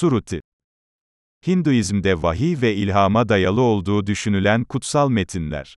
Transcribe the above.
Suruti Hinduizmde vahiy ve ilhama dayalı olduğu düşünülen kutsal metinler.